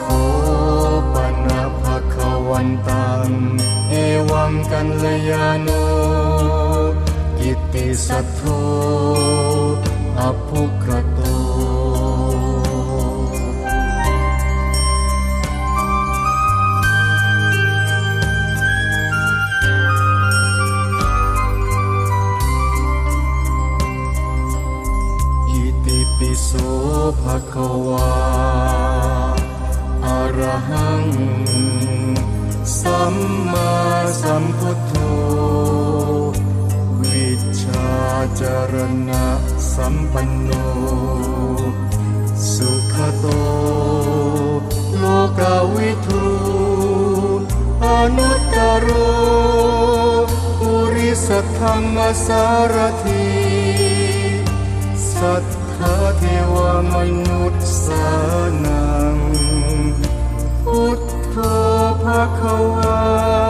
โคปนะภะคะวันตัง เอวังกัลยาโน กิติสัทโธอภุกรโตปิโสภควา หัง สัมมาสัมพุทโธ วิชชาจารณะสัมปันโน สุขโต โลกาวิทูอนุตตโรปุริสัทธรรมสารถี love.